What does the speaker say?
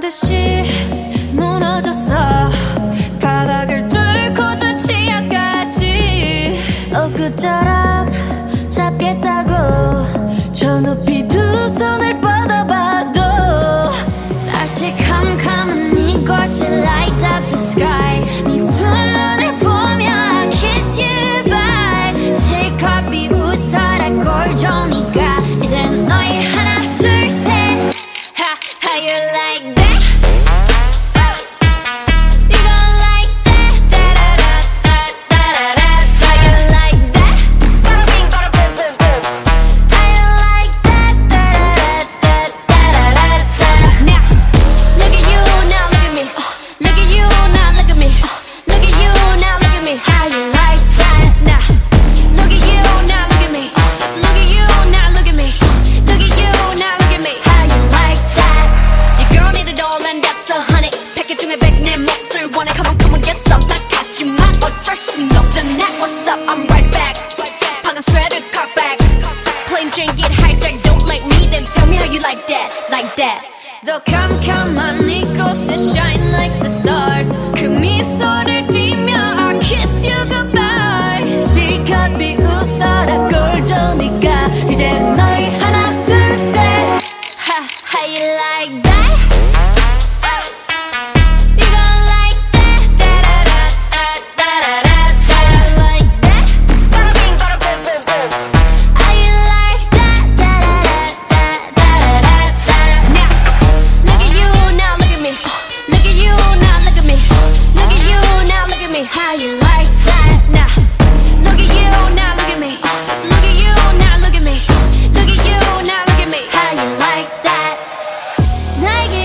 듯이 무너졌어. 바닥을 뚫고 저 치아까지 엊그처럼 잡겠다고 저 높이 두 손을 뻗어봐도 다시 캄캄한 이곳에 light up the sky honey 패킷 중에 백내 몫을 원해 Come on come on get some 난 같지만 어쩔 순 없잖아 What's up I'm right back 방금 sweater cock back Plain drink it hijack Don't like me then tell me how you like that Like that 더 캄캄한 이곳에 shine like the stars 그 미소를 띠며 I kiss you 나에게